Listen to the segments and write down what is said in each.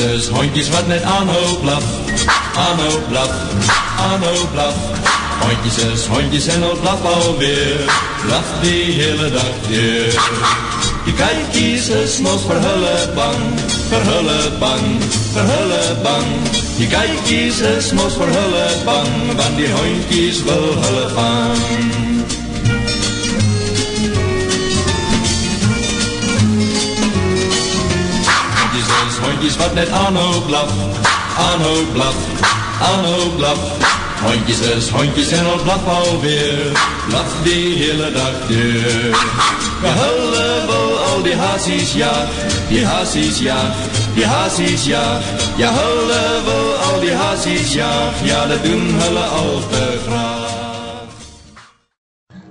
is hondjes wat net aanhou blaf, aanhou blaf, aanhou blaf. Hondjes is hondjes en al blaf alweer, blaf die hele dag weer. Die kijkies is mos vir hulle bang, vir hulle bang, vir hulle bang. Die kijkies is mos vir hulle bang, want die hondjies wil hulle vang. Hondjes wat net aanhou blaf, aanhou blaf, aanhou blaf. Hondjes is hondjes en al blaf alweer, blaf die hele dag deur. Ja, hulle wil al die haasies jaag, die haasies jaag, die haasies jaag. Ja, hulle wil al die haasies jaag, ja, dat doen hulle al te graag.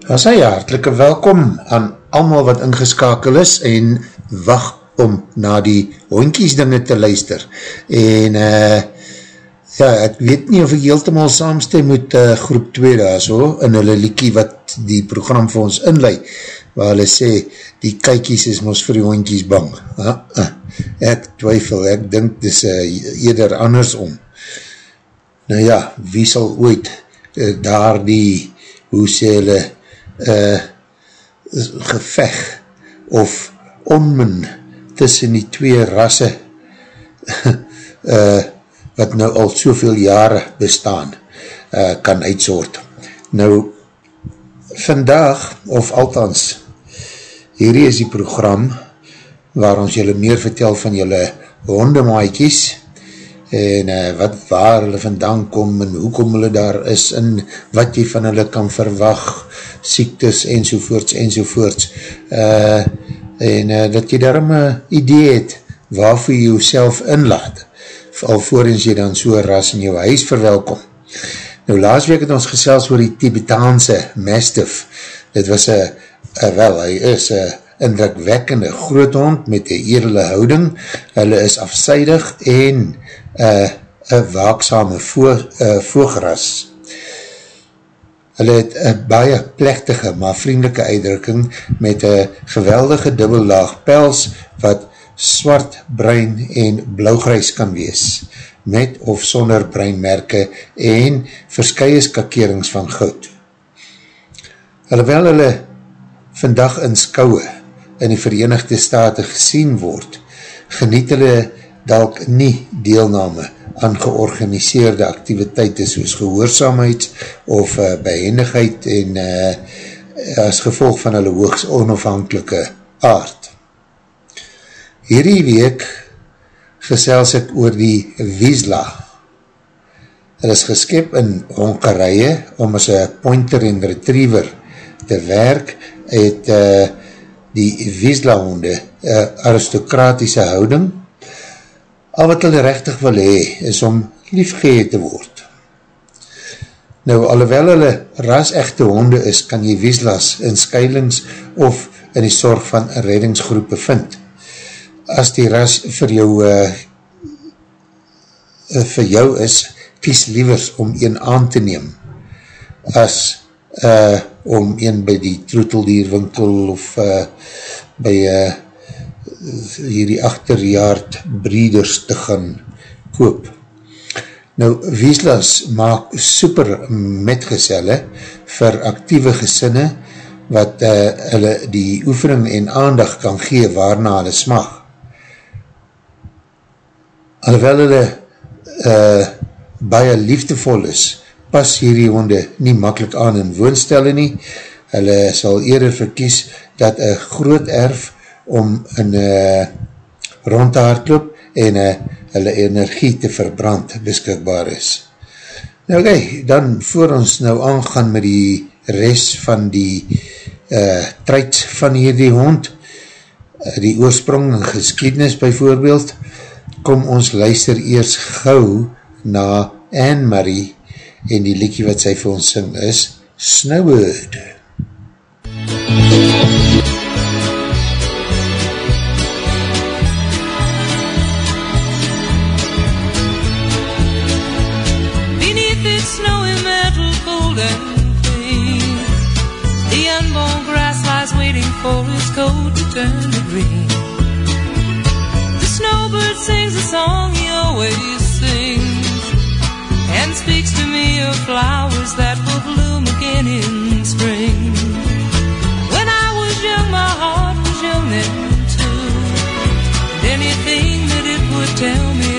As hy hartelike welkom aan allemaal wat ingeskakel is en wacht om na die hoinkies dinge te luister. En uh, ja, ek weet nie of ek heeltemaal saamstem met uh, groep 2 daar so, in hulle liekie wat die program vir ons inleid, waar hulle sê, die kykies is ons vir die hoinkies bang. Uh, uh, ek twyfel, ek dink dis uh, eerder andersom. Nou ja, wie sal ooit uh, daar die, hoe sê hulle, uh, geveg of onmin tussen die twee rasse uh, wat nou al soveel jare bestaan uh, kan uitsoort. Nou, vandag, of althans, hierdie is die program waar ons julle meer vertel van julle hondemaaikies en uh, wat waar hulle vandaan kom en hoekom hulle daar is en wat jy van hulle kan verwag, siektes enzovoorts enzovoorts. Uh, en uh, dat jy daarom een idee het waarvoor jy jouself inlaat, alvorens jy dan so ras in jou huis verwelkom. Nou, laas week het ons gesels oor die Tibetaanse Mastiff. Dit was een, wel, hy is een indrukwekkende groot hond met een edele houding. Hulle is afseidig en een waaksame voogras. Hulle het een baie plechtige, maar vriendelike uitdrukking met een geweldige dubbellaag pels wat swart, bruin en blauwgrijs kan wees, met of sonder bruinmerke en verskye skakerings van goud. Alhoewel hulle vandag in skouwe in die Verenigde Staten gesien word, geniet hulle dalk nie deelname aan georganiseerde activiteite soos gehoorzaamheid of uh, behendigheid en uh, as gevolg van hulle hoogs onafhankelike aard. Hierdie week gesels ek oor die Wiesla. Hulle is geskep in Hongarije om as een pointer en retriever te werk het uh, die Wiesla honde uh, aristokratische houding al wat hulle rechtig wil hee, is om liefgeheed te word. Nou, alhoewel hulle ras-echte honde is, kan jy wieslas in skuilings of in die sorg van reddingsgroepen vind. As die ras vir jou uh, vir jou is, kies liewers om een aan te neem, as uh, om een by die troeteldierwinkel of uh, by uh, hierdie achterjaard breeders te gaan koop. Nou, Wieslas maak super metgezelle vir actieve gesinne wat uh, hulle die oefening en aandag kan gee waarna hulle smag. Alhoewel hulle uh, baie liefdevol is, pas hierdie honde nie makkelijk aan in woonstelle nie. Hulle sal eerder verkies dat een groot erf om in uh, rond te hardloop en uh, hulle energie te verbrand beskikbaar is. Nou oké, okay, dan voor ons nou aangaan met die rest van die uh, treits van hierdie hond, uh, die oorsprong en geskiednis bijvoorbeeld, kom ons luister eers gauw na Anne-Marie en die liekie wat sy vir ons sing is Snowbird. MUZIEK for his coat to turn to green. The snowbird sings a song he always sings and speaks to me of flowers that will bloom again in spring. When I was young, my heart was young then too. And anything that it would tell me,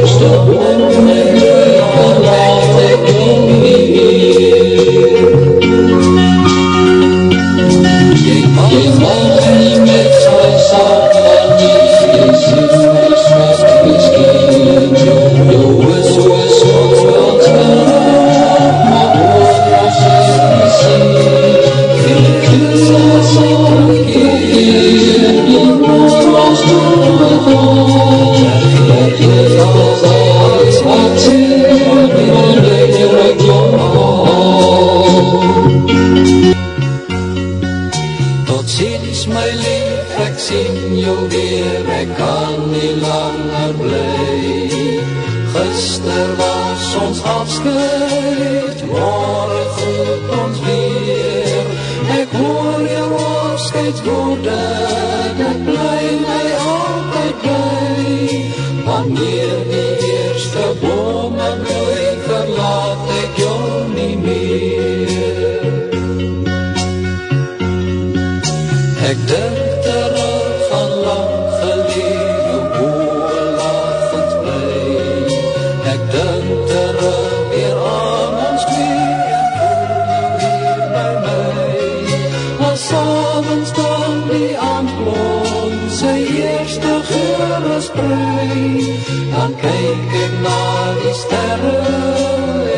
kyk ek na die sterre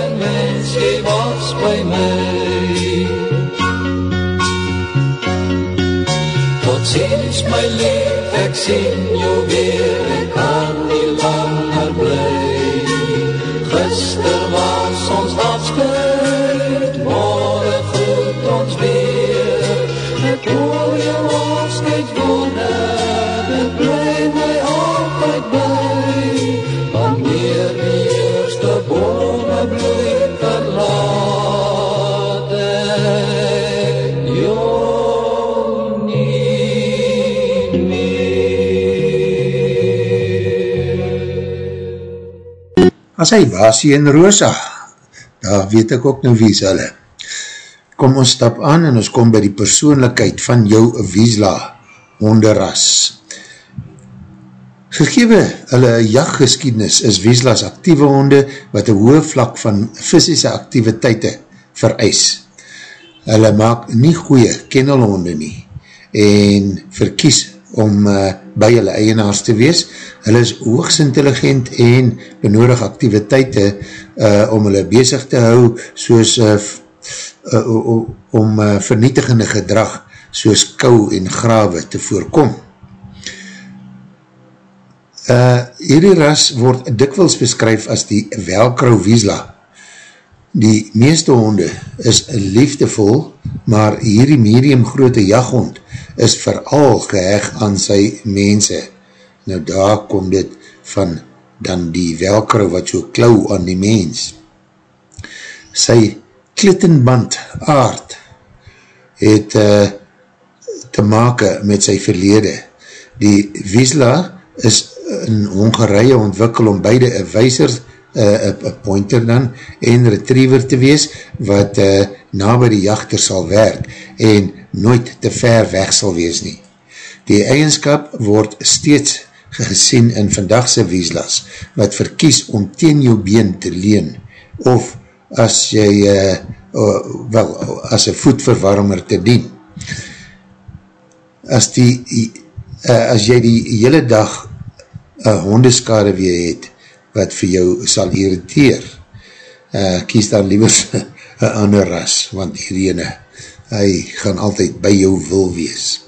en mens jy was by my. My lief, ek sien jou weer, As hy Basie en Rosa, daar weet ek ook nou wie is hulle. Kom ons stap aan en ons kom by die persoonlijkheid van jou Wiesla honderras. Gegewe hulle jachtgeskiednis is Wieslas actieve honde wat een hoë vlak van fysische activiteite vereis. Hulle maak nie goeie kennelhonde nie en verkies om uh, by hulle eienaars te wees. Hulle is hoogst intelligent en benodig activiteite uh, om hulle bezig te hou soos uh, uh, om uh, vernietigende gedrag soos kou en grawe te voorkom. Uh, hierdie ras word dikwils beskryf as die Velcro Wiesla, Die meeste honde is liefdevol, maar hierdie medium grote jachthond is vooral geheg aan sy mense. Nou daar kom dit van dan die welkere wat so klauw aan die mens. Sy klittenband aard het uh, te make met sy verlede. Die Wiesla is in Hongarije ontwikkel om beide een wijzer een uh, pointer dan, en retriever te wees, wat uh, na by die jachter sal werk, en nooit te ver weg sal wees nie. Die eigenskap word steeds gesien in vandagse wieslas, wat verkies om teen jou been te leen, of as jy, uh, uh, wel, as een voetverwarmer te dien. As die, uh, as jy die hele dag een hondeskade weer het, wat vir jou sal irriteer. Uh, kies dan liever een ander ras, want die ene, hy gaan altyd by jou wil wees.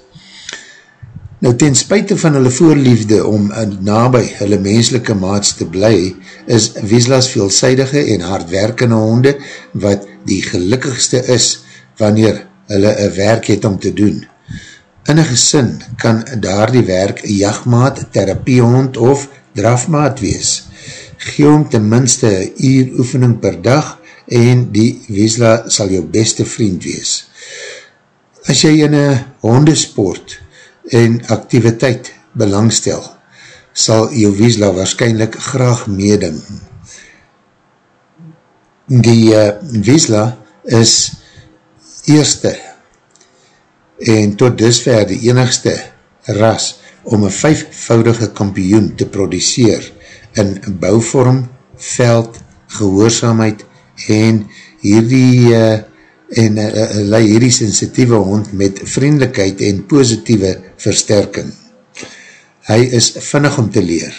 Nou, ten spuite van hulle voorliefde om nabij hulle menselike maats te bly, is Wieslas veelzijdige en hardwerkende honde, wat die gelukkigste is, wanneer hulle een werk het om te doen. In een gesin kan daar die werk jachtmaat, therapiehond of drafmaat wees gee om ten minste uur oefening per dag en die Wiesla sal jou beste vriend wees. As jy in een hondesport en activiteit belangstel, sal jou Wiesla waarschijnlijk graag meeding. Die uh, Wiesla is eerste en tot dusver die enigste ras om een vijfvoudige kampioen te produceer in bouwvorm, veld, gehoorzaamheid en hierdie uh, en uh, uh, hierdie sensitieve hond met vriendelijkheid en positieve versterking. Hy is vinnig om te leer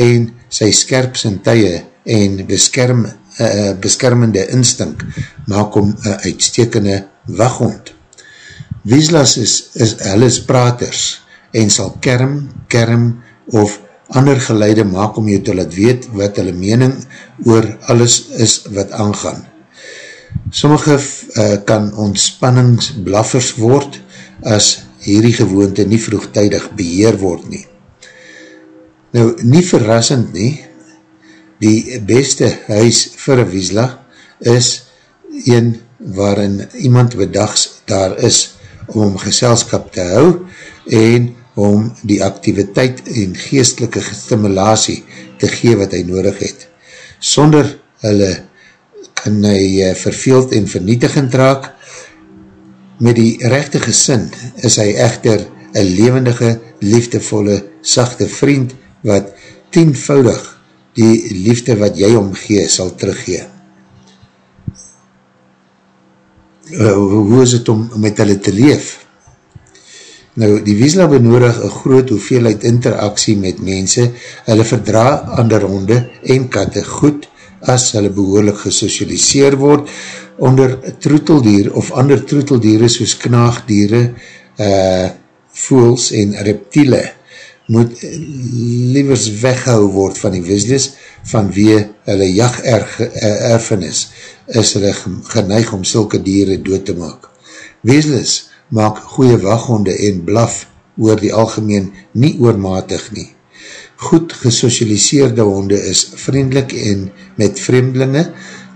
en sy skerp sintuie en beskerm, uh, beskermende instink maak om een uitstekende waghond. Wieslas is, is hulle is praters en sal kerm, kerm of ander geleide maak om jou te laat weet wat hulle mening oor alles is wat aangaan. Sommige uh, kan ontspanningsblaffers word as hierdie gewoonte nie vroegtijdig beheer word nie. Nou, nie verrassend nie, die beste huis vir een wiesla is een waarin iemand bedags daar is om geselskap te hou en om die activiteit en geestelike stimulatie te gee wat hy nodig het. Sonder hulle kan hy eh, verveeld en vernietigend raak. Met die rechte gesin is hy echter een levendige, liefdevolle, sachte vriend wat tienvoudig die liefde wat jy omgee sal teruggee. Uh, hoe is het om met hulle te leef? Nou, die Wiesla benodig een groot hoeveelheid interaksie met mense, hulle verdra ander honde en katte goed as hulle behoorlik gesocialiseer word onder troeteldier of ander troeteldiere soos knaagdiere, uh, voels en reptiele moet liewers weghou word van die Wieslis vanwee hulle jagerfenis is hulle geneig om sulke diere dood te maak. Wieslis maak goeie waghonde en blaf oor die algemeen nie oormatig nie. Goed gesocialiseerde honde is vriendelik en met vreemdelinge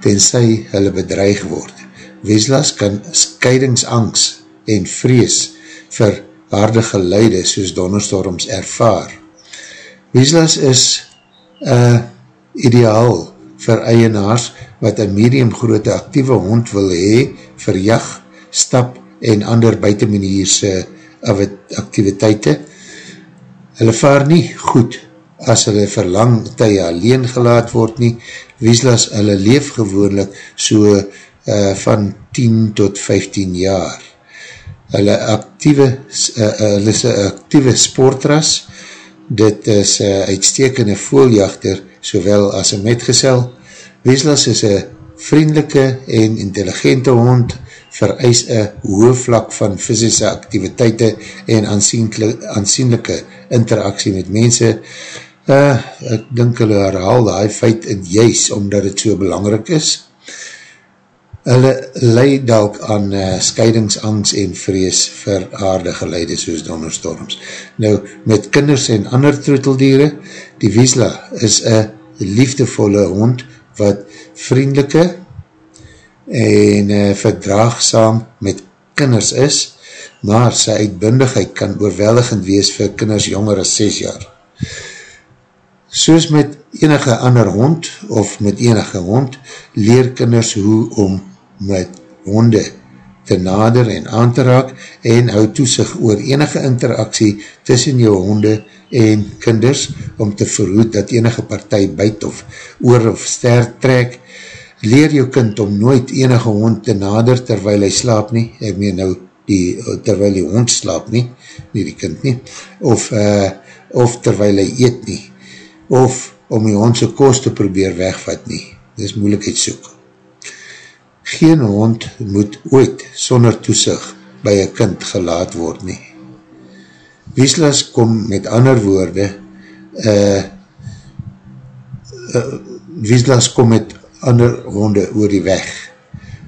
tenzij hulle bedreig word. Weeslas kan skeidingsangst en vrees vir harde geluide soos donderstorms ervaar. Weeslas is uh, ideaal vir eienaars wat een medium grote actieve hond wil hee vir jacht, stap en ander buitenmenierse activiteite. Hulle vaar nie goed as hulle verlang tye alleen gelaat word nie, Wieslas hulle leef gewoonlik so uh, van 10 tot 15 jaar. hulle actieve, uh, hulle is een actieve sportras, dit is een uitstekende voeljachter, sowel as een metgesel. Weeslas is een vriendelike en intelligente hond, vereis een hoge vlak van fysische activiteite en aansienlijke interaksie met mense. Uh, ek dink hulle herhaal die feit in juist, omdat het so belangrijk is. Hulle leid dalk aan uh, scheidingsangst en vrees vir aardige leide soos donderstorms. Nou, met kinders en ander troeteldiere, die Wiesla is een liefdevolle hond wat vriendelike en uh, verdraagsaam met kinders is, maar sy uitbundigheid kan oorweldigend wees vir kinders jonger as 6 jaar. Soos met enige ander hond of met enige hond, leer kinders hoe om met honde te nader en aan te raak en hou toesig oor enige interaksie tussen jou honde en kinders om te verhoed dat enige partij byt of oor of ster trek. Leer jou kind om nooit enige hond te nader terwyl hy slaap nie, ek meen nou die, terwyl die hond slaap nie, nie die kind nie, of, uh, of terwyl hy eet nie, of om die hondse kost te probeer wegvat nie. Dit is moeilikheid soek. Geen hond moet ooit sonder toesig by een kind gelaat word nie. Wieslas kom met ander woorde uh, uh, Wieslas kom met ander honde oor die weg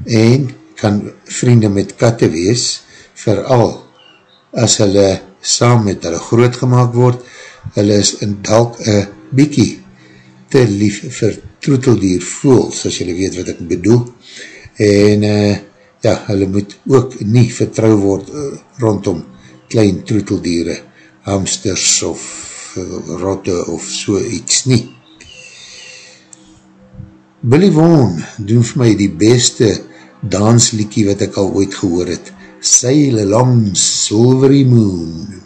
en kan vriende met katte wees vooral as hulle saam met hulle groot gemaakt word hulle is in dalk een bykie te lief vir troeteldier voels, as julle weet wat ek bedoel en uh, ja, hulle moet ook nie vertrouw word uh, rondom klein troeteldiere, hamsters of uh, rotte of so iets nie. Billy Vaughan doen vir my die beste dansliekie wat ek al ooit gehoor het, Sail Along Silvery Moon.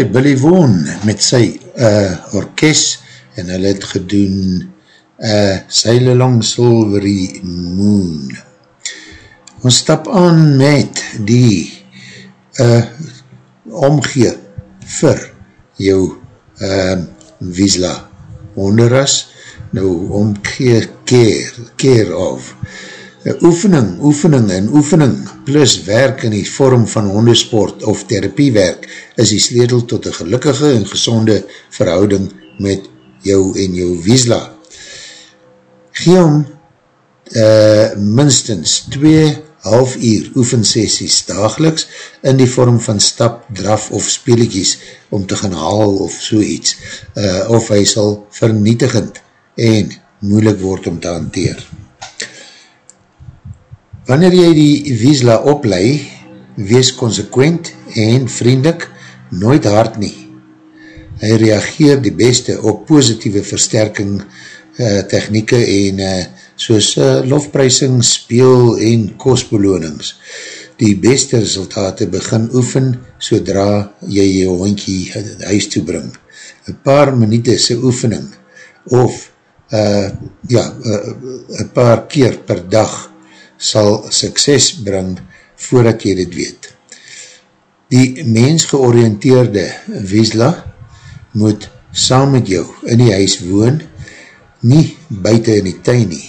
Allee, Billy Vaughan met sy uh, orkest en hulle het gedoen uh, Sail Along Silvery Moon. Ons stap aan met die uh, omgee vir jou uh, Wiesla honderras, nou omgee keer, keer of oefening, oefening en oefening plus werk in die vorm van hondesport of therapiewerk is die sledel tot een gelukkige en gezonde verhouding met jou en jou wiesla. Gee hom uh, minstens 2 half uur oefensessies dageliks in die vorm van stap, draf of speelikies om te gaan haal of so iets, uh, of hy sal vernietigend en moeilik word om te hanteer. Wanneer jy die Wiesla oplei, wees consequent en vriendelik, nooit hard nie. Hy reageer die beste op positieve versterking uh, technieke en uh, soos uh, lofprysing, speel en kostbelonings. Die beste resultate begin oefen sodra jy jou hondkie huis toebring. Een paar minuutse oefening of uh, ja, een uh, paar keer per dag sal sukses bring voordat jy dit weet. Die mensgeoriënteerde Wiesla moet saam met jou in die huis woon, nie buiten in die tuin nie.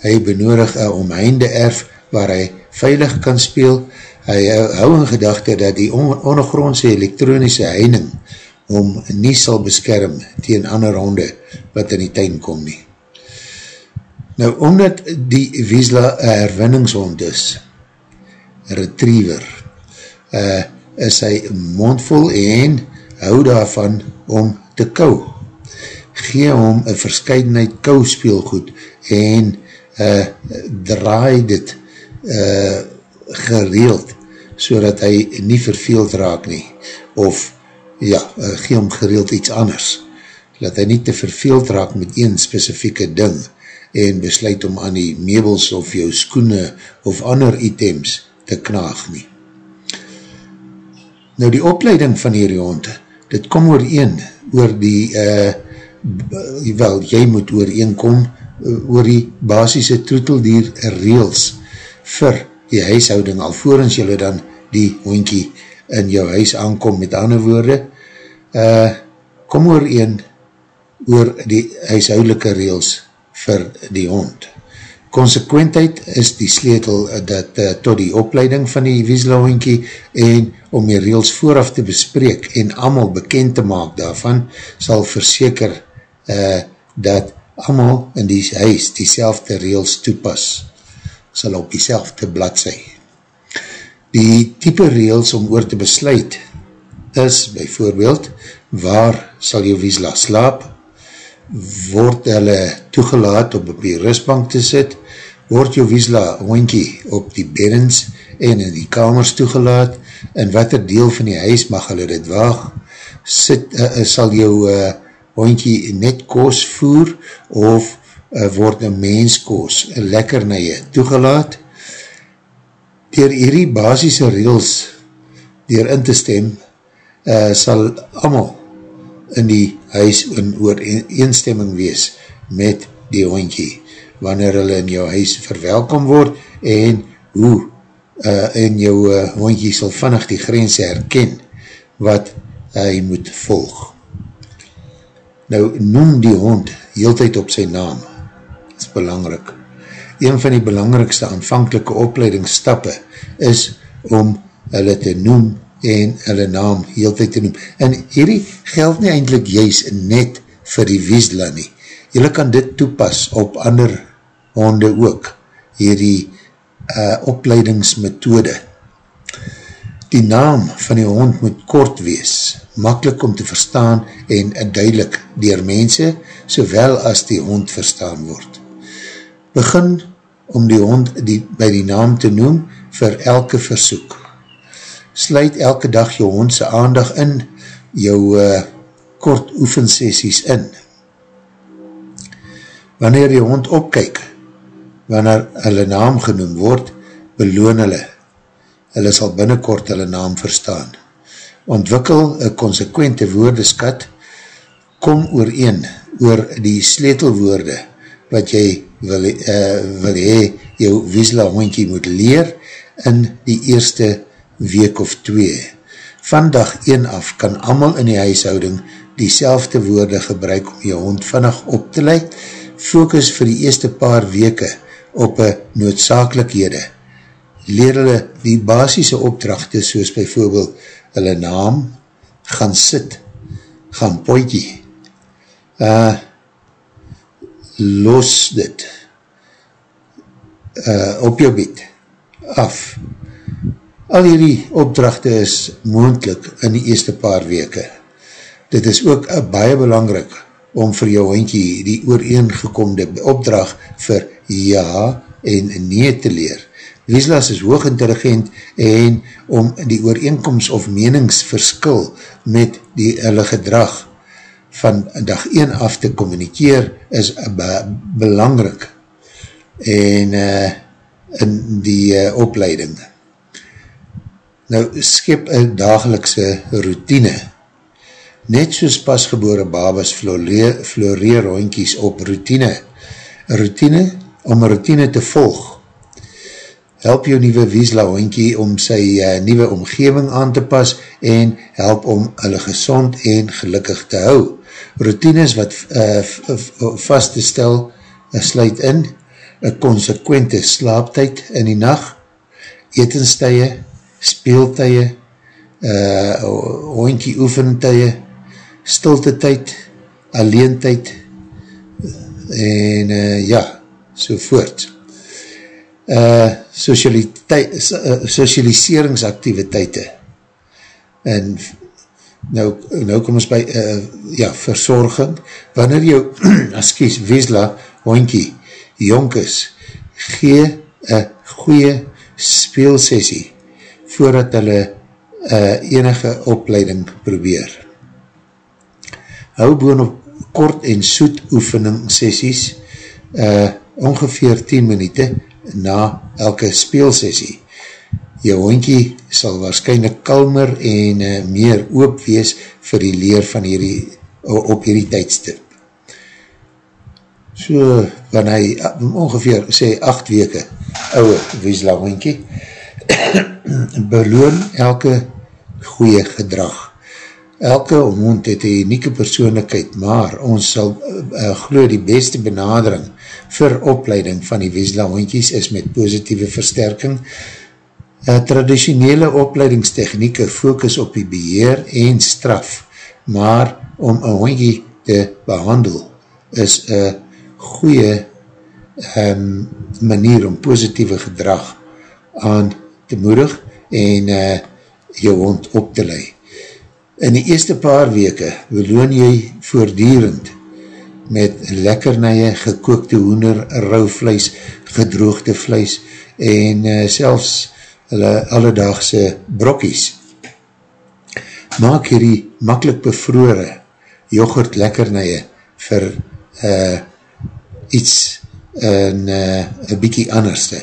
Hy benodig een omheinde erf waar hy veilig kan speel. Hy hou in gedachte dat die ondergrondse elektronische heining om nie sal beskerm tegen ander honde wat in die tuin kom nie. Nou, omdat die Wiesla een herwinningshond is, retriever, uh, is hy mondvol en hou daarvan om te kou. Gee hom een verscheidenheid kouspeelgoed en uh, draai dit uh, gereeld so dat hy nie verveeld raak nie of ja, uh, gee hom gereeld iets anders dat hy nie te verveeld raak met een specifieke ding en besluit om aan die meubels of jou skoene of ander items te knaag nie. Nou die opleiding van hierdie hond, dit kom oor een, oor die, uh, wel, jy moet oor een kom, uh, oor die basisse troeteldier reels vir die huishouding, alvorens jylle dan die hondkie in jou huis aankom met ander woorde, uh, kom oor een, oor die huishoudelike reels vir die hond. Consequentheid is die sleetel dat uh, tot die opleiding van die wieselhoinkie en om die reels vooraf te bespreek en amal bekend te maak daarvan, sal verseker uh, dat amal in die huis die selfde reels toepas, sal op die selfde bladzij. Die type reels om oor te besluit is, bijvoorbeeld, waar sal jou wiesla slaap, word hulle toegelaat om op die rustbank te sit, word jou wiesla hoinkie op die beddens en in die kamers toegelaat, in wat er deel van die huis mag hulle dit waag, sit, uh, sal jou uh, hoinkie net koos voer, of uh, word een menskoos, een lekker na jy toegelaat, dier hierdie basisse reels, dier in te stem, uh, sal allemaal in die huis in ooreenstemming wees met die hondkie, wanneer hulle in jou huis verwelkom word en hoe uh, in jou uh, hondkie sal vannig die grense herken wat hy moet volg. Nou, noem die hond heeltijd op sy naam. Dat is belangrijk. Een van die belangrikste aanvankelike opleidingsstappe is om hulle te noem en hulle naam heel tyd te noem. En hierdie geld nie eindelijk juist net vir die Wiesla nie. Julle kan dit toepas op ander honde ook, hierdie uh, opleidingsmethode. Die naam van die hond moet kort wees, makkelijk om te verstaan en duidelik dier mense, sowel as die hond verstaan word. Begin om die hond die, by die naam te noem vir elke versoek sluit elke dag jou hondse aandag in, jou uh, kort oefensessies in. Wanneer jou hond opkyk, wanneer hulle naam genoem word, beloon hulle. Hulle sal binnenkort hulle naam verstaan. Ontwikkel een consequente woordeskat, kom ooreen oor die sleetelwoorde wat jy wil, uh, wil hee jou wiesla hondje moet leer in die eerste week of twee. Van dag 1 af kan amal in die huishouding die selfde woorde gebruik om jou hond vannig op te leid. Focus vir die eerste paar weke op een noodzakelikhede. Leer hulle die basisse opdrachte soos bijvoorbeeld hulle naam, gaan sit, gaan poitje, uh, los dit, uh, op jou bed af. Al hierdie opdrachte is moendlik in die eerste paar weke. Dit is ook uh, baie belangrik om vir jou hondkie die ooreengekomde opdracht vir ja en nee te leer. Wieslas is hoog intelligent en om die ooreenkomst of meningsverskil met die hulle gedrag van dag 1 af te communikeer is be belangrik en uh, in die uh, opleiding. Nou, skep een dagelikse routine. Net soos pasgebore babas floreer hondkies op routine. Routine, om routine te volg, help jou nieuwe Wiesla hondkie om sy uh, nieuwe omgeving aan te pas en help om hulle gezond en gelukkig te hou. Routines wat uh, vast te stel uh, sluit in, een consequente slaaptijd in die nacht, etenstijde, speeltijde, uh, hondkie oefentijde, stilte tyd, alleentijd, en uh, ja, so voort. Uh, socialiseringsactiviteite en nou, nou kom ons by uh, ja, verzorging. Wanneer jou askies Wesla hondkie jonk is gee een goeie speelsessie voordat hulle uh, enige opleiding probeer hou boon op kort en soet oefening sessies uh, ongeveer 10 minuut na elke speelsessie. Jou hondkie sal waarschijnlijk kalmer en uh, meer oop wees vir die leer van hierdie, op hierdie tijdstip. So, wanneer hy ongeveer, sê, 8 weke ouwe Wiesla hondkie, beloon elke goeie gedrag. Elke hond het een unieke persoonlijkheid, maar ons sal uh, glo die beste benadering vir opleiding van die Wiesla hondjies is met positieve versterking. Uh, traditionele opleidingstechnieke focus op die beheer en straf, maar om een hondjie te behandel is een goeie um, manier om positieve gedrag aan te moedig en uh, jou hond op te leid. In die eerste paar weke beloon jy voordierend met lekkernije, gekookte hoender, rauw vlees, gedroogde vlees en uh, selfs hulle alledaagse brokkies. Maak hierdie makkelijk bevrore yoghurt lekkernije vir uh, iets in uh, een bykie anderste.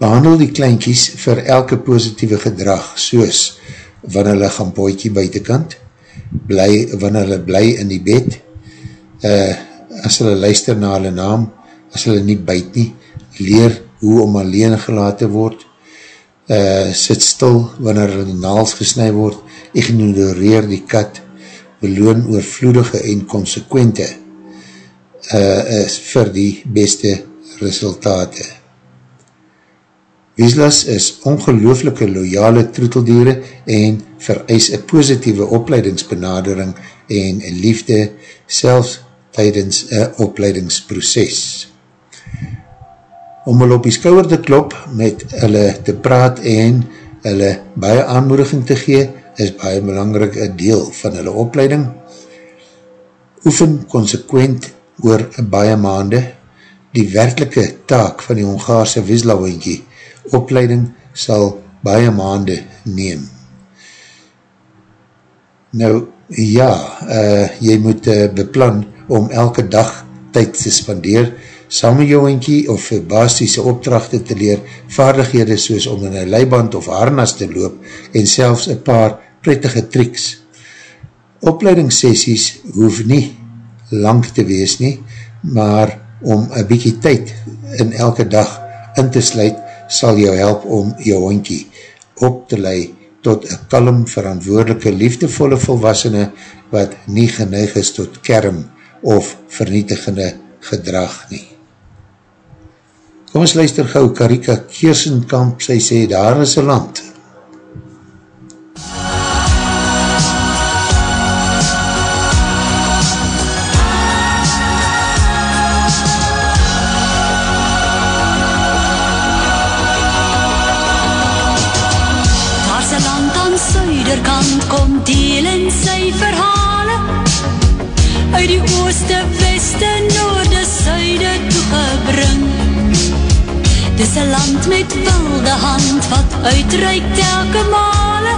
Behandel die kleinkies vir elke positieve gedrag, soos wanneer hulle gaan bootjie buitenkant, bly, wanneer hulle bly in die bed, uh, as hulle luister na hulle naam, as hulle nie buit nie, leer hoe om alleen gelaten word, uh, sit stil wanneer hulle naals gesnui word, ignoreer die kat, beloon oorvloedige en consequente uh, is vir die beste resultate. Wieslas is ongelooflike loyale troeteldiere en vereis een positieve opleidingsbenadering en liefde selfs tydens een opleidingsproces. Om hulle op die skouwer te klop met hulle te praat en hulle baie aanmoediging te gee is baie belangrijk een deel van hulle opleiding. Oefen consequent oor baie maande die werkelike taak van die Hongaarse Wieslawinkie opleiding sal baie maande neem. Nou, ja, uh, jy moet uh, beplan om elke dag tyd te spandeer, saam met jou eentje of basisse opdrachte te leer, vaardighede soos om in een leiband of harnas te loop en selfs een paar prettige triks. Opleidingssessies hoef nie lang te wees nie, maar om een bykie tyd in elke dag in te sluit, sal jou help om jou hondkie op te lei tot een kalm, verantwoordelike, liefdevolle volwassene wat nie geneig is tot kerm of vernietigende gedrag nie. Kom ons luister gauw, Karika Keersenkamp, sy sê, daar is een land, in sy verhale. Uit die ooste, weste, noorde, suide toegebring Dis een land met wilde hand wat uitreik telke male.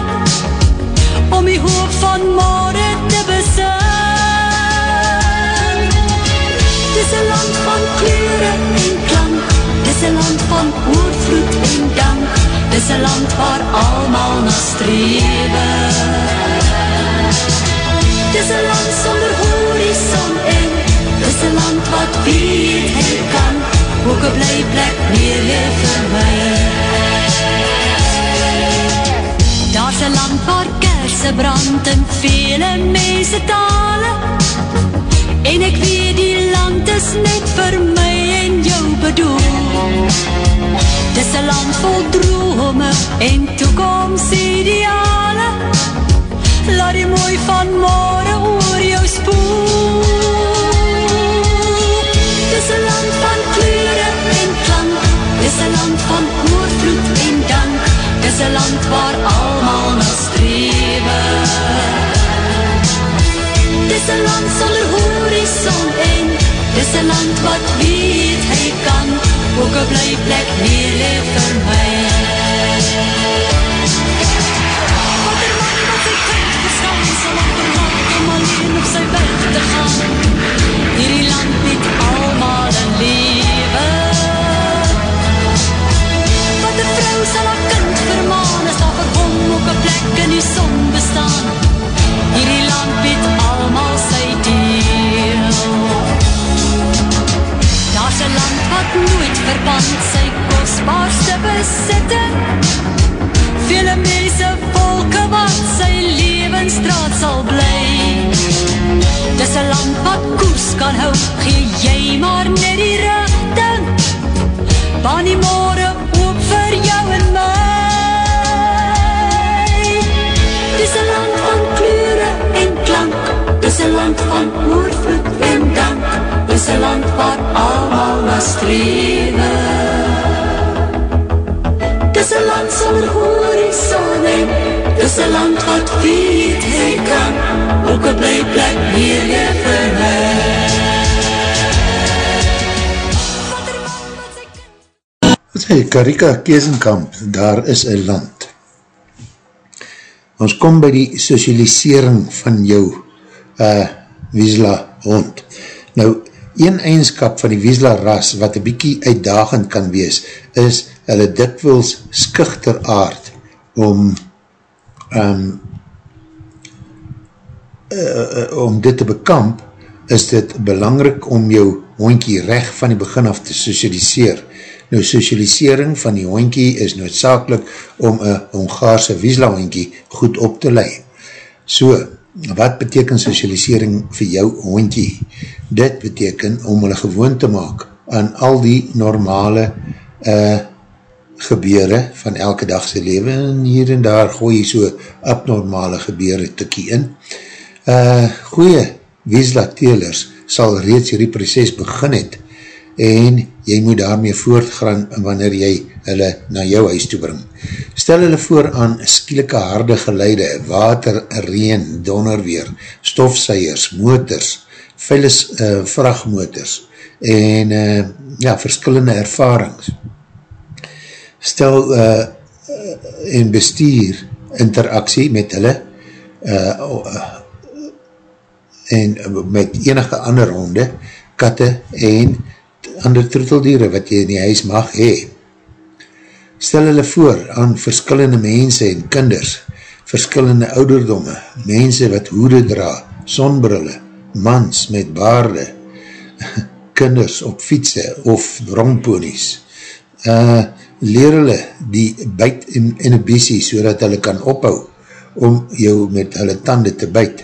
Om die hoop van morgen te besin. Dis een land van kleuren en klank. Dis een land van oorvloed en dank. Dis een land waar almal na strewe Dis een land sonder horizon en Dis een land wat weet hy kan. Ook een bly plek meer vir my Daar's een land waar kerse brand en vele mense tale En ek weet die land is net vir my en jou bedoel. Dis een land vol drome en toekomstideale Laat die mooi van morgen oor jou spoel. Dis een land van kleuren en klank. Dis een land van oorvloed en dank. Dis een land waar almal na strewe. Dis een land sonder horizon en Dis een land wat weet hy kan. Ook een bly plek meer leef vir my almal Dis een land wat weet hy kan Ook een bly plek er wat sy kind Wat sê, Karika Keesenkamp, daar is een land. Ons kom by die socialisering van jou uh, Wiesla hond. Nou, een eigenskap van die Wiesla ras wat een bykie uitdagend kan wees, is hulle dikwils skichter aard om um, uh, om dit te bekamp, is dit belangrik om jou hondkie recht van die begin af te socialiseer. Nou, socialisering van die hondkie is noodzakelik om een Hongaarse Wiesla hondkie goed op te lei. So, wat beteken socialisering vir jou hondkie? Dit beteken om hulle gewoon te maak aan al die normale uh, gebeure van elke dagse leven en hier en daar gooi jy so abnormale gebeure tikkie in. Uh, goeie Wiesla telers sal reeds hierdie proces begin het en jy moet daarmee voortgaan wanneer jy hulle na jou huis toe bring. Stel hulle voor aan skielike harde geleide, water, reen, donderweer, stofseiers, motors, veilig uh, vrachtmotors en uh, ja, verskillende ervarings. Stel uh, en bestuur interaksie met hulle uh, en met enige ander honde, katte en ander troeteldiere wat jy in die huis mag hee. Stel hulle voor aan verskillende mense en kinders, verskillende ouderdomme, mense wat hoede dra, sonbrille, mans met baarde, kinders op fietsen of romponies. Uh, leer hulle die byt in inhibitie so dat hulle kan ophou om jou met hulle tande te byt.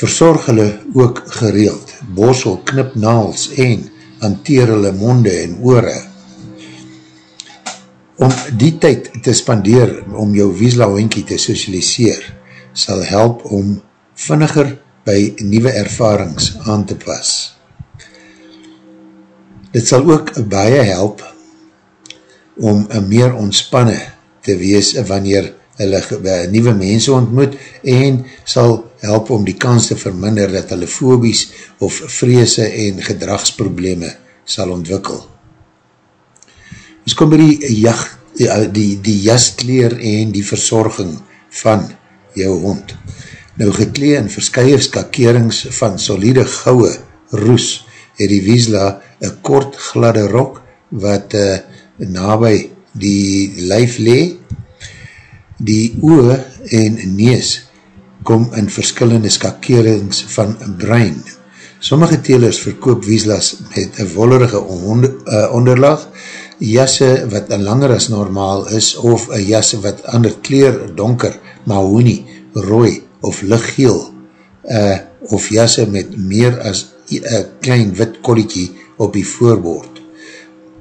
Verzorg hulle ook gereeld, borsel, knip naals en hanteer hulle monde en oore. Om die tyd te spandeer om jou Wiesla hoinkie te socialiseer, sal help om vinniger by nieuwe ervarings aan te pas. Dit sal ook baie help om meer ontspanne te wees wanneer hulle uh, nieuwe mense ontmoet en sal help om die kans te verminder dat hulle fobies of vreese en gedragsprobleme sal ontwikkel. Ons kom by die jacht, die, die, die jastkleer en die verzorging van jou hond. Nou geklee in verskye skakerings van solide gouwe roes, het die Wiesla een kort gladde rok wat uh, nabij die lijf lee. Die oe en nees kom in verskillende skakerings van brein. Sommige telers verkoop Wieslas met een wollerige uh, onderlag, jasse wat langer as normaal is, of een jasse wat ander kleer donker, mahonie, rooi of lichtgeel, uh, of jasse met meer as een klein wit kolletje op die voorboord,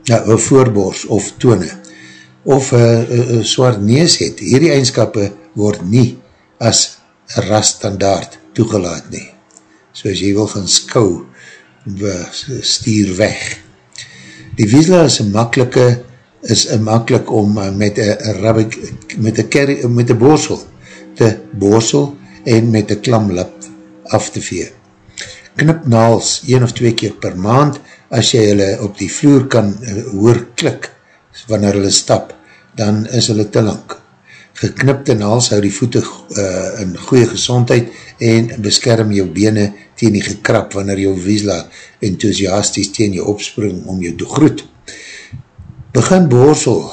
ja, een voorboors of tone, of een zwart nees het. Hierdie eigenskappe word nie as raststandaard toegelaat nie. So as jy wil gaan skou, stuur weg. Die wiesla is een makkelike, is makkelijk om met een rabbik, met een met een borsel te borsel en met een klamlip af te vee knip naals een of twee keer per maand, as jy hulle op die vloer kan uh, hoor klik, wanneer hulle stap, dan is hulle te lang. Geknipte naals hou die voete uh, in goeie gezondheid en beskerm jou bene teen die gekrap, wanneer jou wiesla enthousiasties teen jou opspring om jou te groet. Begin borsel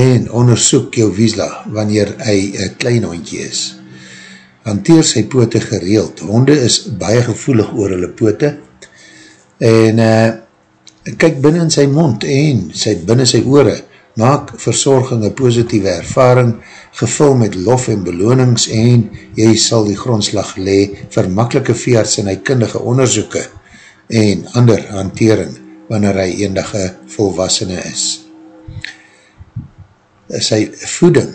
en onderzoek jou wiesla, wanneer hy een klein hondje is hanteer sy poote gereeld. Honde is baie gevoelig oor hulle poote en uh, kyk binnen in sy mond en sy binnen sy oore, maak verzorging een positieve ervaring, gevul met lof en belonings en jy sal die grondslag le vir makkelike veearts en hy kindige onderzoeken en ander hantering wanneer hy eendige volwassene is. Sy voeding,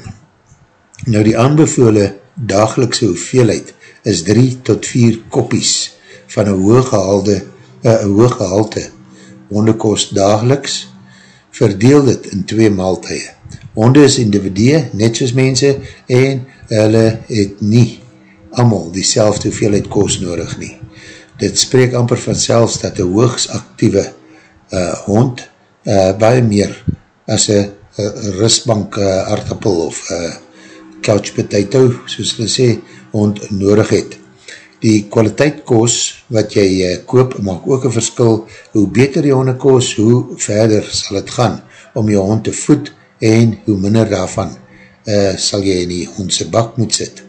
nou die aanbevole dagelikse hoeveelheid is 3 tot 4 kopies van een hooggehalde, uh, hooggehalte hondekost dageliks, verdeel dit in twee maaltuie. Honde is individue, net soos mense, en hulle het nie allemaal die selfde hoeveelheid kost nodig nie. Dit spreek amper vanselfs dat een hoogsactieve uh, hond uh, baie meer as een rustbank uh, aardappel of uh, couch potato, soos hulle sê, hond nodig het. Die kwaliteit koos wat jy uh, koop, maak ook een verskil. Hoe beter die honde koos, hoe verder sal het gaan om jou hond te voed en hoe minder daarvan uh, sal jy in die hondse bak moet sit.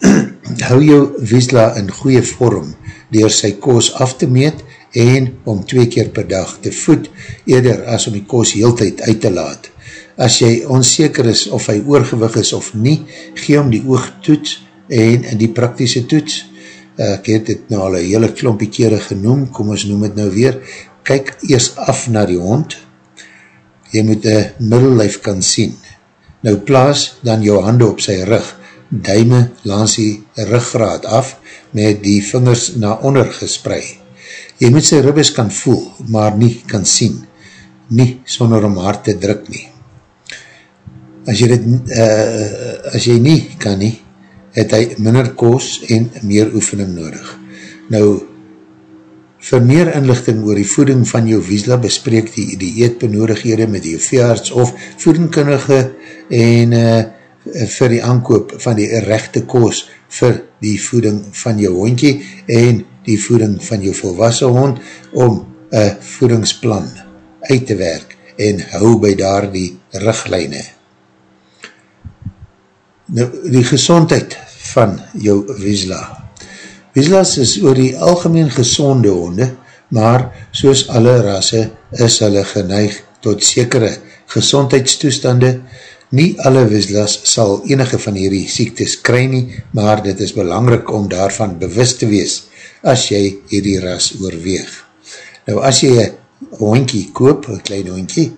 Hou jou wiesla in goeie vorm door sy koos af te meet en om twee keer per dag te voed, eerder as om die koos heel tyd uit te laat as jy onzeker is of hy oorgewig is of nie, gee om die oogtoets en die praktische toets, ek het dit nou al een hele klompie kere genoem, kom ons noem het nou weer, kyk eers af na die hond, jy moet een middellijf kan sien, nou plaas dan jou hande op sy rug, duime langs die ruggraad af, met die vingers na onder gesprei. Jy moet sy ribbes kan voel, maar nie kan sien, nie sonder om hard te druk nie. As jy dit, uh, as jy nie kan nie, het hy minder koos en meer oefening nodig. Nou, vir meer inlichting oor die voeding van jou wiesla, bespreek die, die eetbenodighede met jou veearts of voedingkundige en uh, vir die aankoop van die rechte koos vir die voeding van jou hondje en die voeding van jou volwassen hond om een voedingsplan uit te werk en hou by daar die richtlijne. Nou, die gezondheid van jou Wiesla. Wieslas is oor die algemeen gezonde honde, maar soos alle rasse is hulle geneig tot sekere gezondheidstoestande. Nie alle Wieslas sal enige van hierdie siektes kry nie, maar dit is belangrik om daarvan bewust te wees as jy hierdie ras oorweeg. Nou as jy een hondkie koop, een klein hondkie,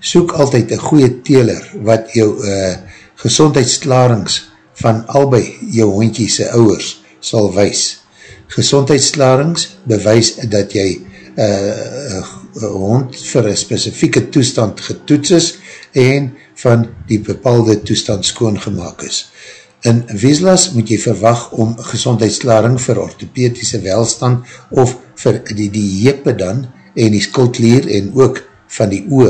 soek altyd een goeie teler wat jou uh, gezondheidsklarings van albei jou hondkie sy ouwers sal wees. Gezondheidsklarings bewys dat jy uh, hond vir een specifieke toestand getoets is en van die bepaalde toestand skoongemaak is. In Wieslas moet jy verwag om gezondheidsklaring vir orthopedische welstand of vir die, die jepe dan en die skuldlier en ook van die oe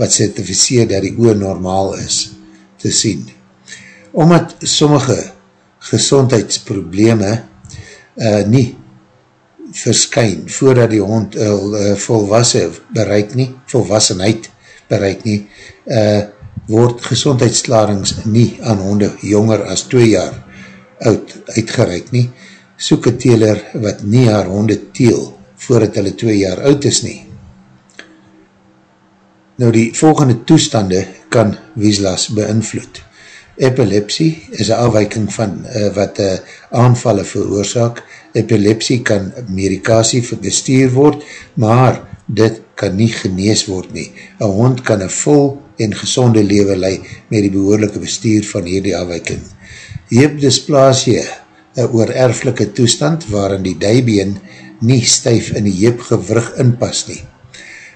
wat certificeer dat die oe normaal is te sien. Omdat sommige gezondheidsprobleme uh, nie verskyn voordat die hond uh, volwassen bereik nie, volwassenheid bereik nie, uh, word gezondheidsklarings nie aan honde jonger as 2 jaar oud uitgereik nie. Soek een teler wat nie haar honde teel voordat hulle 2 jaar oud is nie. Nou die volgende toestande kan Wieslas beïnvloed. Epilepsie is een afwijking van uh, wat uh, aanvallen veroorzaak. Epilepsie kan medikasie bestuur word, maar dit kan nie genees word nie. Een hond kan een vol en gezonde leven lei met die behoorlijke bestuur van hierdie afwijking. Heepdysplasie, een oererflike toestand waarin die dijbeen nie stijf in die heepgewrug inpas nie.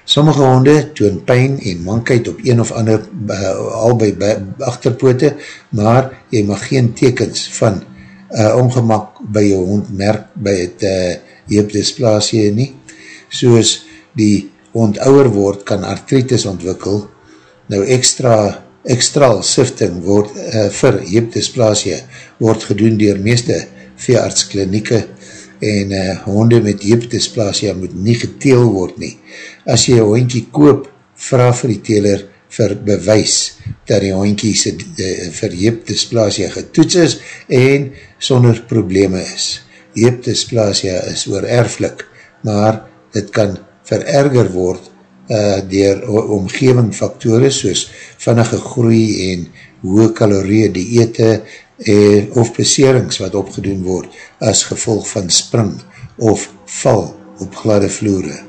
Sommige honde toon pijn en mankheid op een of ander uh, albei achterpoote, maar jy mag geen tekens van uh, ongemak by jou hond merk by het uh, heepdysplasie nie. Soos die hond ouwer word, kan artritis ontwikkel. Nou extra, extraal sifting word uh, vir heepdysplasie word gedoen dier meeste veeartsklinieke en uh, honde met heepdysplasie moet nie geteel word nie as jy een hondkie koop, vraag vir die teler vir bewys dat die hondkie sy verheepdysplasia getoets is en sonder probleme is. Heepdysplasia is oererflik, maar dit kan vererger word uh, dier omgeving faktore soos vannige groei en hoge kalorieën dieete eh, of beserings wat opgedoen word as gevolg van spring of val op gladde vloere.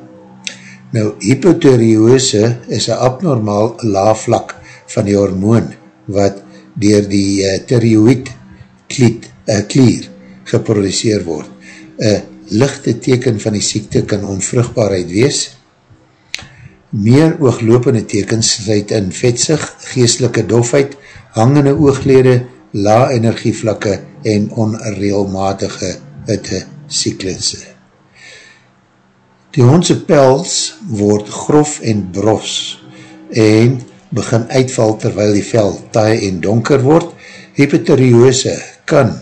Nou, hypotheriose is een abnormaal laafvlak van die hormoon wat dier die uh, therioid kliet, uh, klier geproduceer word. Een lichte teken van die siekte kan onvruchtbaarheid wees. Meer ooglopende tekens sluit in vetsig, geestelike dofheid, hangende ooglede, la energievlakke en onreelmatige hitte syklusse. Die hondse pels word grof en bros en begin uitval terwyl die vel taai en donker word. Hypotheriose kan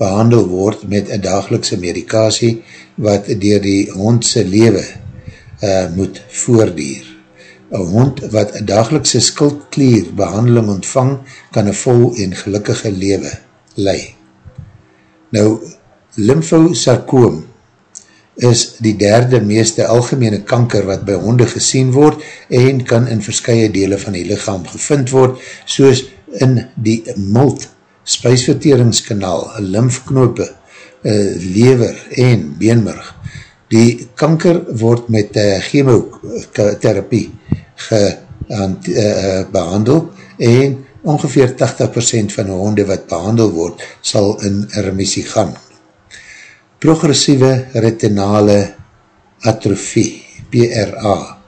behandel word met een dagelikse medikasie wat dier die hondse lewe uh, moet voordier. Een hond wat een dagelikse skuldklier behandeling ontvang kan een vol en gelukkige lewe lei. Nou, lymfosarkoom is die derde meeste algemene kanker wat by honde gesien word en kan in verskye dele van die lichaam gevind word, soos in die mult, spuisverteringskanaal, lymfknope, uh, lever en beenmurg. Die kanker word met uh, chemotherapie ge, uh, uh, behandel en ongeveer 80% van honde wat behandel word sal in remissie gaan. Progressieve retinale atrofie, PRA,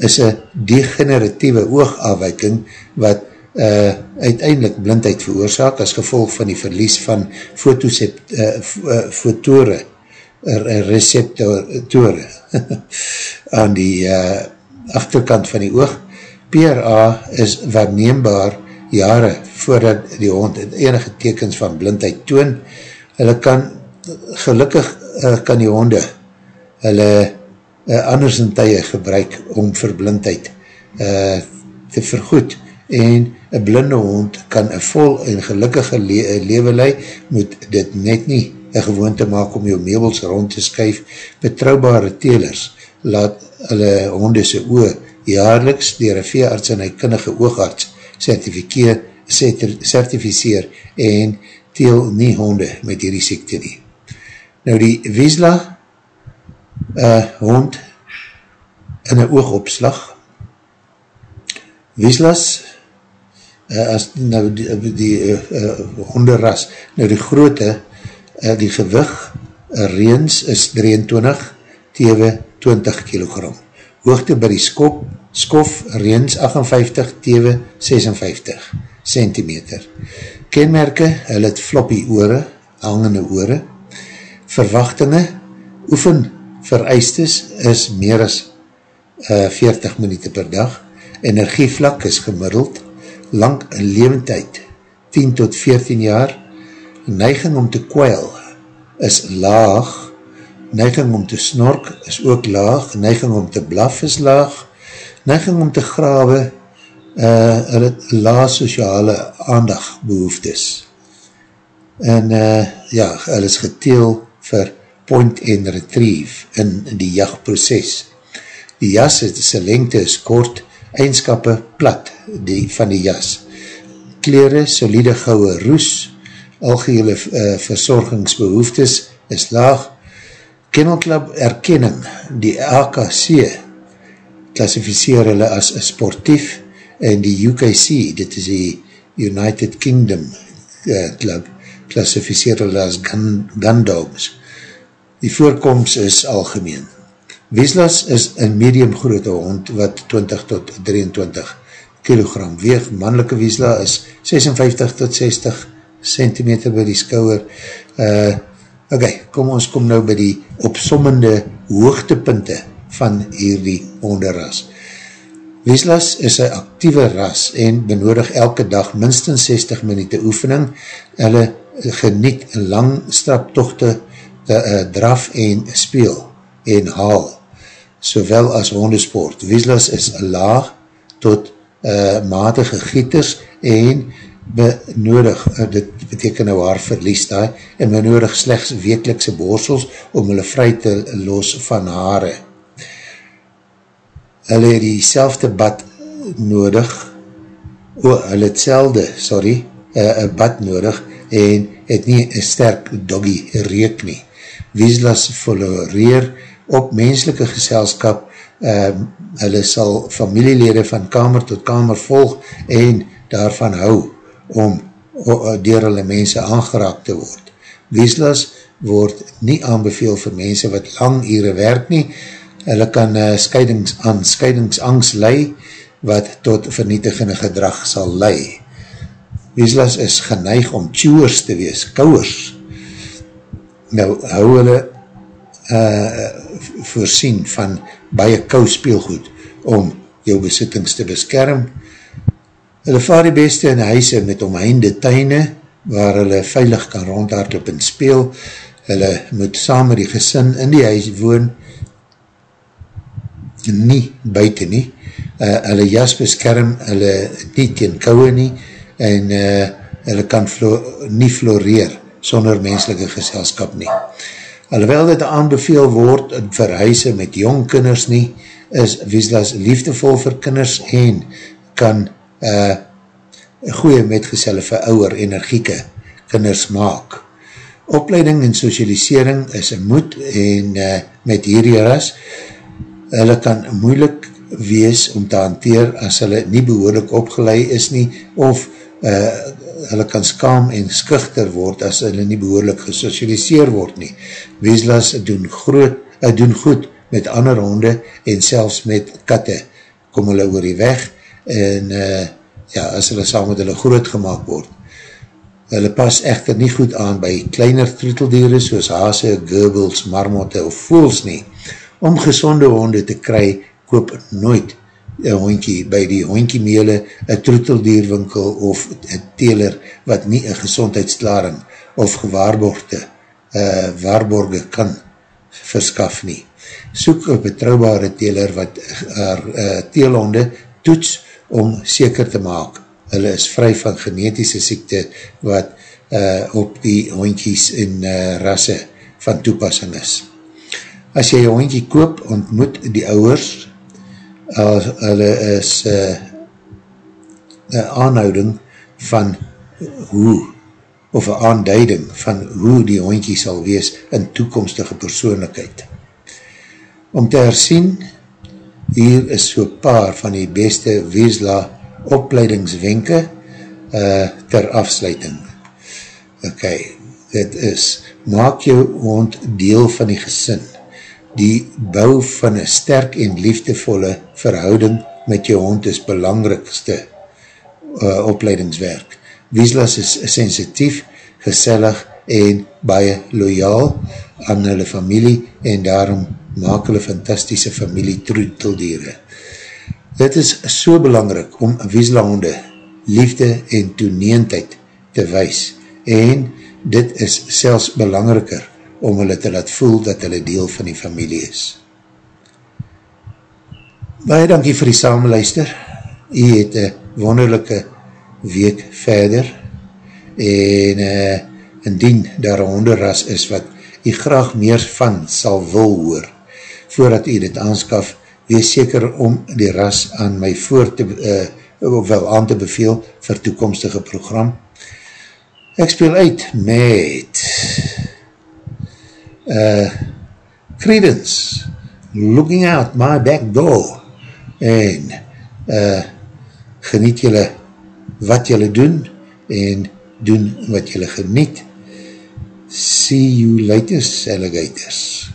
is een degeneratieve oogafwijking wat uh, uiteindelik blindheid veroorzaak as gevolg van die verlies van fotore, uh, uh, receptore aan die uh, achterkant van die oog. PRA is waarneembaar jare voordat die hond enige tekens van blindheid toon. Hulle kan gelukkig uh, kan die honde hulle uh, anders in tye gebruik om verblindheid uh, te vergoed en een blinde hond kan een vol en gelukkige le lewe lei, moet dit net nie een gewoonte maak om jou meubels rond te skuif. Betrouwbare telers laat hulle honde sy oor jaarliks dier een veearts en een kinnige oogarts certificeer en teel nie honde met hierdie siekte nie. Nou die Wiesla uh, hond in een oogopslag Wieslas uh, as nou die, die uh, uh, honderras nou die groote uh, die gewig uh, reens is 23 tewe 20 kilogram. Hoogte by die skop, skof reens 58, tewe 56 centimeter. Kenmerke, hulle het floppy oore, hangende oore, verwachtinge, oefen vereistes is meer as uh, 40 minuut per dag, energievlak is gemiddeld, lang levendheid 10 tot 14 jaar, neiging om te kwijl is laag, neiging om te snork is ook laag, neiging om te blaf is laag, neiging om te grawe, uh, hulle laag sociale aandag behoeftes. En uh, ja, hulle is geteel vir point and retrieve in die jachtproces. Die jas het sy lengte is kort, eindskappe plat die, van die jas. Kleren, solide gouwe roes, algehele uh, verzorgingsbehoeftes is laag. Kennelklub erkenning, die AKC, klassificeer hulle as sportief en die UKC, dit is die United Kingdom uh, club, klassificeer hulle as gun, gun dogs. Die voorkomst is algemeen. Wieslas is een medium grote hond wat 20 tot 23 kilogram weeg. Mannelike Wiesla is 56 tot 60 centimeter by die skouwer. Uh, ok, kom ons kom nou by die opsommende hoogtepunte van hierdie honderras. Wieslas is een actieve ras en benodig elke dag minstens 60 minuut oefening. Hulle geniet lang straptochte te uh, draf en speel en haal sowel as hondesport. Wieslas is laag tot uh, matige gieters en benodig, uh, dit beteken nou haar verlies daar, en benodig slechts wekelikse borsels om hulle vry te los van haare. Hulle het die selfde bad nodig, o, hulle het selde, sorry, een uh, bad nodig, en het nie een sterk doggy reek nie. Wieslas floreer op menselike geselskap, um, hulle sal familielede van kamer tot kamer volg en daarvan hou om door hulle mense aangeraak te word. Wieslas word nie aanbeveel vir mense wat lang ure werk nie, hulle kan uh, scheidings aan scheidingsangst lei, wat tot vernietigende gedrag sal lei. Wieslas is geneig om chewers te wees, kouwers. Nou, hou hulle uh, voorsien van baie kou speelgoed om jou besittings te beskerm. Hulle vaar die beste in huise met omheinde tuine waar hulle veilig kan rondhardloop en speel. Hulle moet saam met die gesin in die huis woon nie buiten nie. Uh, hulle jas beskerm hulle nie teen kouwe nie en uh, hulle kan flo nie floreer sonder menselike geselskap nie. Alhoewel dit aanbeveel word vir huise met jong kinders nie, is Wieslas liefdevol vir kinders en kan uh, goeie metgezelle vir ouwer energieke kinders maak. Opleiding en socialisering is een moed en uh, met hierdie ras, hulle kan moeilik wees om te hanteer as hulle nie behoorlik opgeleid is nie of uh, hulle kan skaam en skichter word as hulle nie behoorlik gesocialiseer word nie. Weeslas doen, groot, uh, doen goed met ander honde en selfs met katte kom hulle oor die weg en uh, ja, as hulle saam met hulle groot gemaakt word. Hulle pas echter nie goed aan by kleiner troeteldiere soos hase, gerbels, marmotte of voels nie. Om gezonde honde te kry, koop nooit een hondkie by die hondkiemele, een troeteldierwinkel of een teler wat nie een gezondheidsklaring of gewaarborgde uh, waarborge kan verskaf nie. Soek een betrouwbare teler wat haar uh, teelhonde toets om seker te maak. Hulle is vry van genetische siekte wat uh, op die hondkies en uh, rasse van toepassing is. As jy een hondkie koop, ontmoet die ouwers uh, hulle is uh, een aanhouding van hoe, of een aanduiding van hoe die hondkie sal wees in toekomstige persoonlijkheid. Om te hersien, hier is so paar van die beste Weesla opleidingswenke uh, ter afsluiting. Ok, dit is, maak jou hond deel van die gesin. die bou van een sterk en liefdevolle verhouding met jou hond is belangrikste uh, opleidingswerk. Wieslas is sensitief, gesellig en baie loyaal aan hulle familie en daarom maak hulle fantastische familie troeteldiere. Dit is so belangrik om Wieslahonde liefde en toeneendheid te wees en dit is selfs belangriker om hulle te laat voel dat hulle deel van die familie is. Baie dankie vir die samenluister. U het een wonderlijke week verder en uh, indien daar een honderras is wat u graag meer van sal wil hoor voordat u dit aanskaf, wees seker om die ras aan my voor te, uh, wel aan te beveel vir toekomstige program. Ek speel uit met uh, Credence, Looking Out My Back Door, en uh, geniet julle wat julle doen, en doen wat julle geniet. See you later, alligators.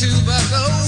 to Buffalo.